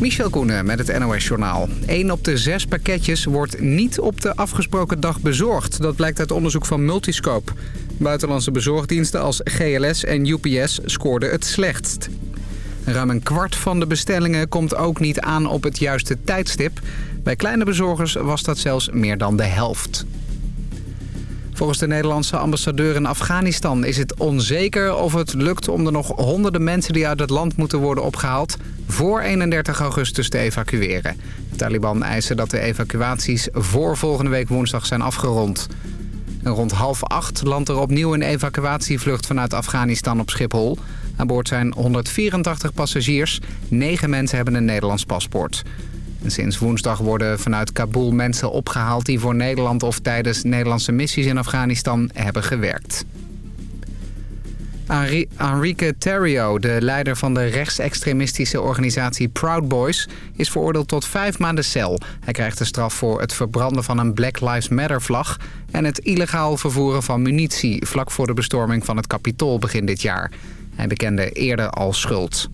Michel Koenen met het NOS-journaal. 1 op de zes pakketjes wordt niet op de afgesproken dag bezorgd. Dat blijkt uit onderzoek van Multiscope. Buitenlandse bezorgdiensten als GLS en UPS scoorden het slechtst. Ruim een kwart van de bestellingen komt ook niet aan op het juiste tijdstip. Bij kleine bezorgers was dat zelfs meer dan de helft. Volgens de Nederlandse ambassadeur in Afghanistan is het onzeker of het lukt om de nog honderden mensen die uit het land moeten worden opgehaald voor 31 augustus te evacueren. De Taliban eisen dat de evacuaties voor volgende week woensdag zijn afgerond. Rond half acht landt er opnieuw een evacuatievlucht vanuit Afghanistan op Schiphol. Aan boord zijn 184 passagiers. 9 mensen hebben een Nederlands paspoort. Sinds woensdag worden vanuit Kabul mensen opgehaald... die voor Nederland of tijdens Nederlandse missies in Afghanistan hebben gewerkt. Enrique Terrio, de leider van de rechtsextremistische organisatie Proud Boys... is veroordeeld tot vijf maanden cel. Hij krijgt de straf voor het verbranden van een Black Lives Matter-vlag... en het illegaal vervoeren van munitie... vlak voor de bestorming van het Capitool begin dit jaar. Hij bekende eerder al schuld.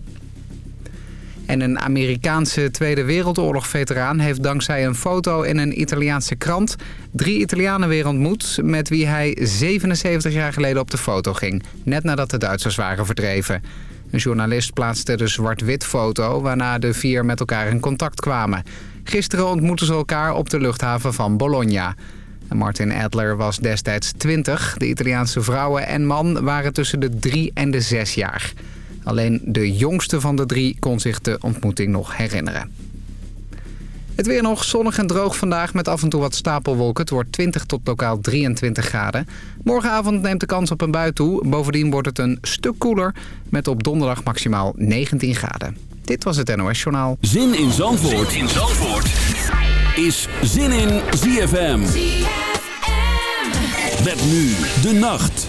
En een Amerikaanse Tweede Wereldoorlog-veteraan heeft dankzij een foto in een Italiaanse krant... drie Italianen weer ontmoet met wie hij 77 jaar geleden op de foto ging. Net nadat de Duitsers waren verdreven. Een journalist plaatste de zwart-wit foto waarna de vier met elkaar in contact kwamen. Gisteren ontmoetten ze elkaar op de luchthaven van Bologna. Martin Adler was destijds 20. De Italiaanse vrouwen en man waren tussen de drie en de zes jaar. Alleen de jongste van de drie kon zich de ontmoeting nog herinneren. Het weer nog zonnig en droog vandaag met af en toe wat stapelwolken. Het wordt 20 tot lokaal 23 graden. Morgenavond neemt de kans op een bui toe. Bovendien wordt het een stuk koeler met op donderdag maximaal 19 graden. Dit was het NOS Journaal. Zin in Zandvoort, zin in Zandvoort. is Zin in ZFM. ZFM. Met nu de nacht.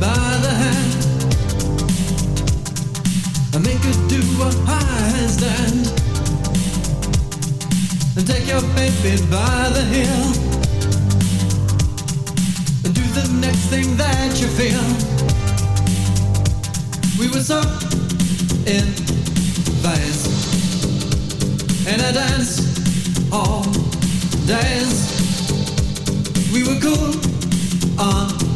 By the hand, and make her do a handstand. And take your baby by the heel and do the next thing that you feel. We were so in phase dance all. We were cool on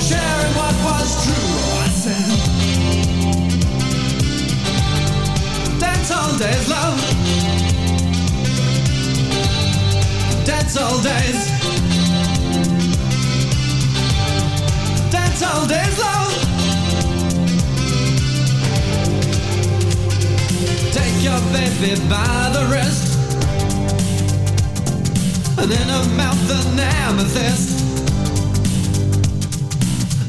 sharing what was true. Dance all days, love dance all days. Dance all days long. Take your baby by the wrist. And in her mouth an amethyst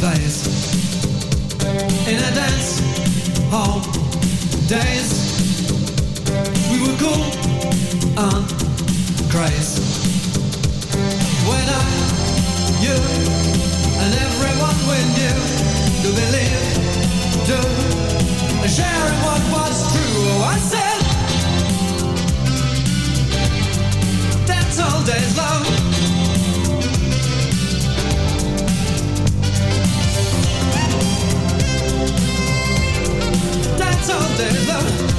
days. In a dance hall days. We were cool and crazy When I, you and everyone we knew Do believe, do and sharing what was true Oh, I said That's all days love. all day.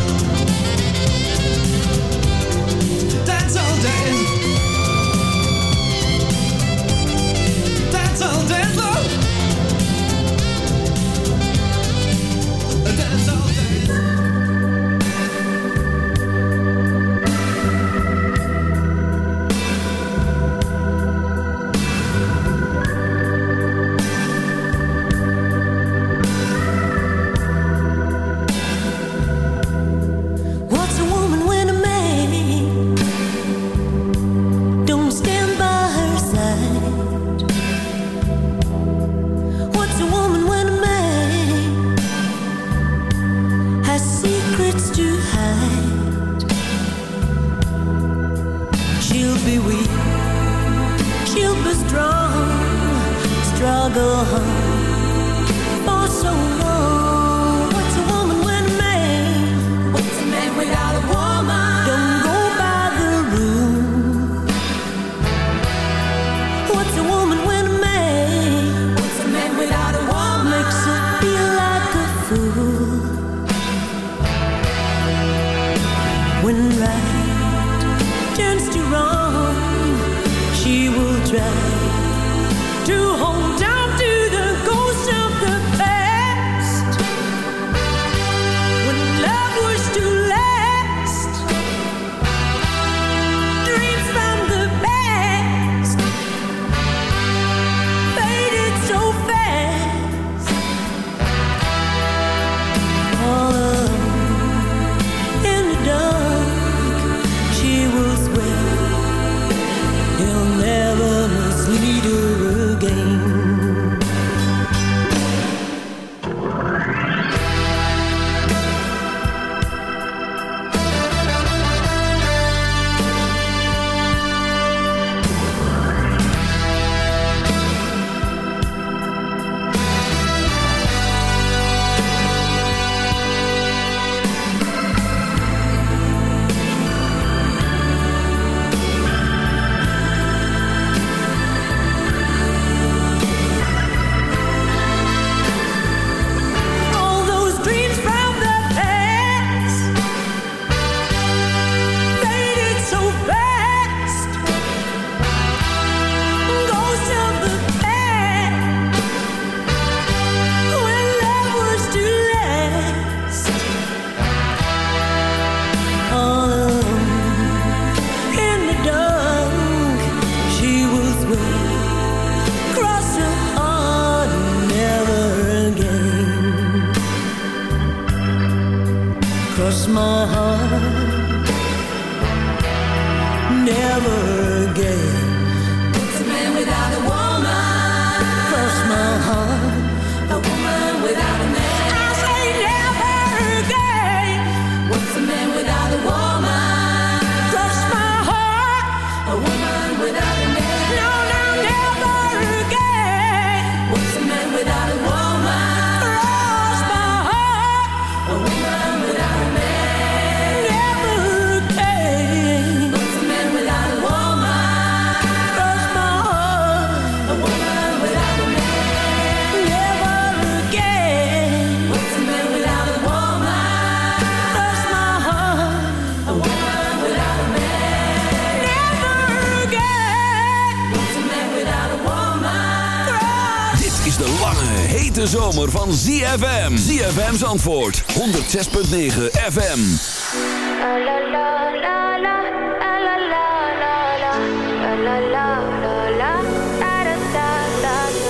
hete zomer van ZFM. ZFM's antwoord. 106.9 FM.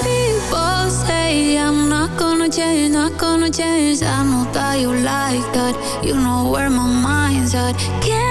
People say I'm not gonna change, not gonna change. I know that you like that. You know where my mind's at. Can't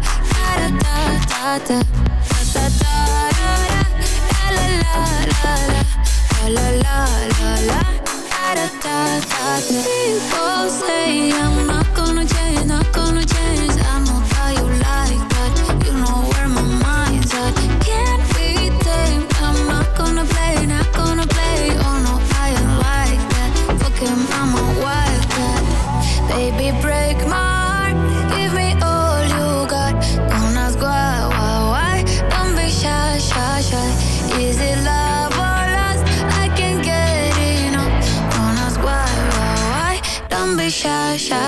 People say I'm not gonna change,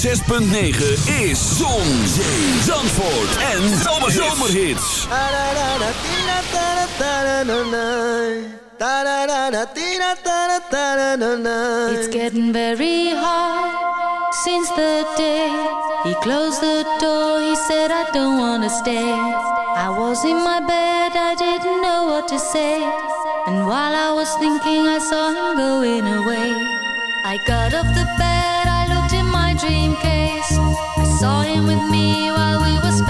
6.9 is Zon, Zee, Zandvoort en Zomerhits. It's getting very hard since the day he closed the door. He said, I don't want to stay. I was in my bed, I didn't know what to say. And while I was thinking, I saw him going away. I got off the bed. dream case. I saw him with me while we were.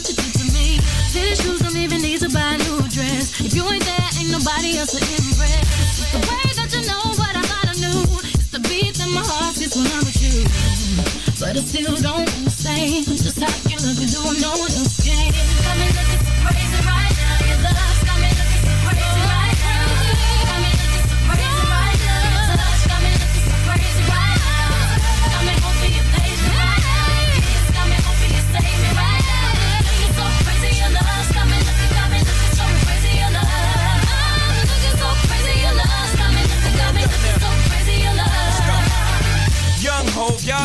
what you did to me. Tennis shoes don't even need to buy a new dress. If you ain't there, ain't nobody else to impress. It's the way that you know what I thought I knew. It's the beat in my heart gets when I'm with you. But I still don't understand just how you look and do no one else can.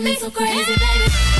Me, so crazy, baby.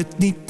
het niet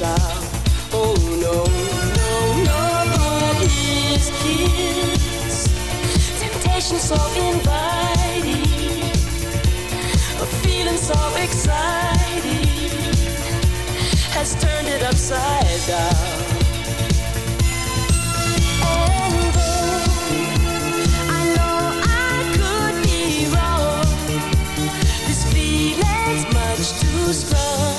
Oh no, no, nobody's kiss. So inviting, a feeling so exciting has turned it upside down. And I know I could be wrong, this feeling's much too strong.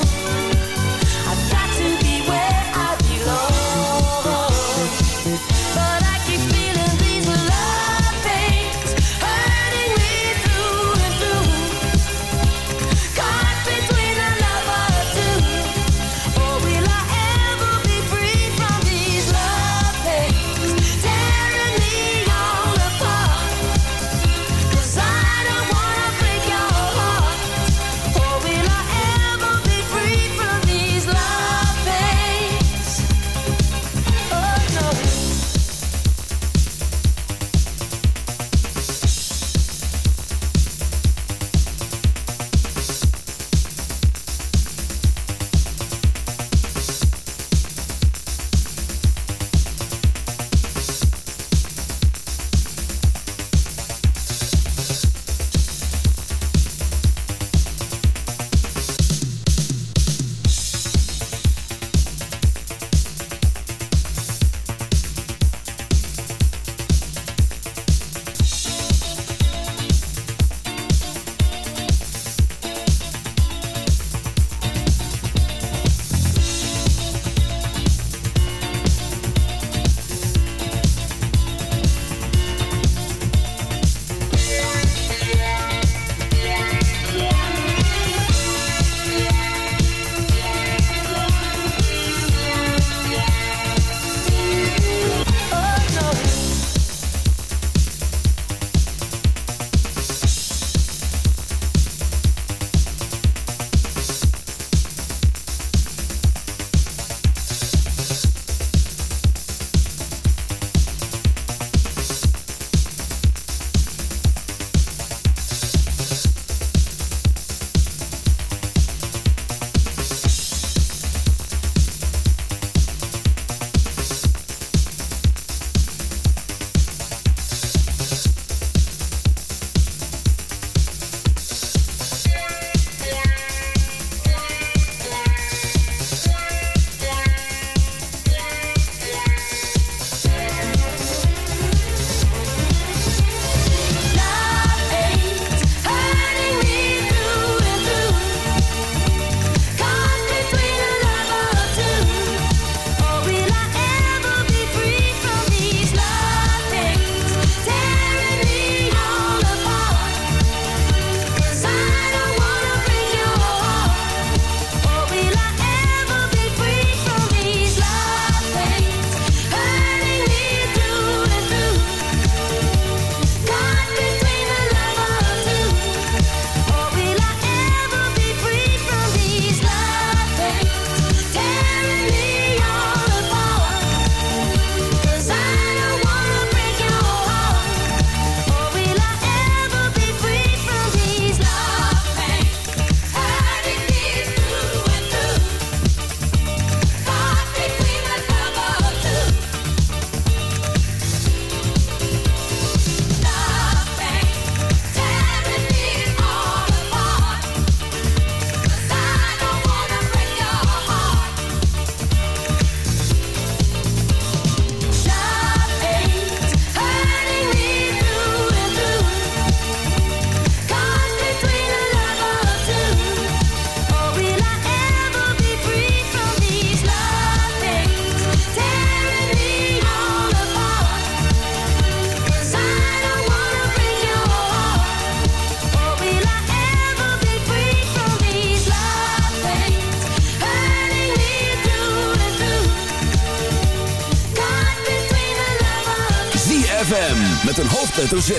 Hoofdletter Z.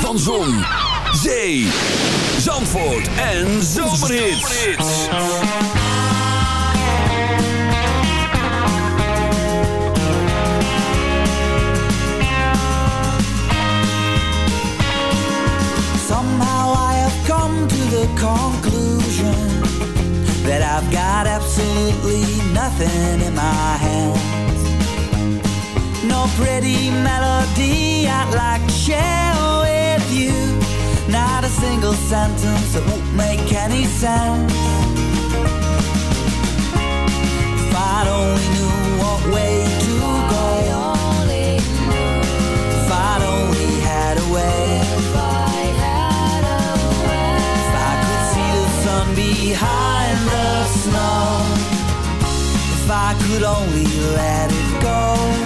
Van Zon, Zee, Zandvoort en Zomerhits. Somehow I have come to the conclusion that I've got absolutely nothing in my hands. No pretty melody I'd like to share with you. Not a single sentence that won't make any sense. If I'd only knew what way to go. If I'd only had a way. If I could see the sun behind the snow. If I could only let it go.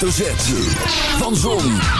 hoofdletter Z. Van Zon,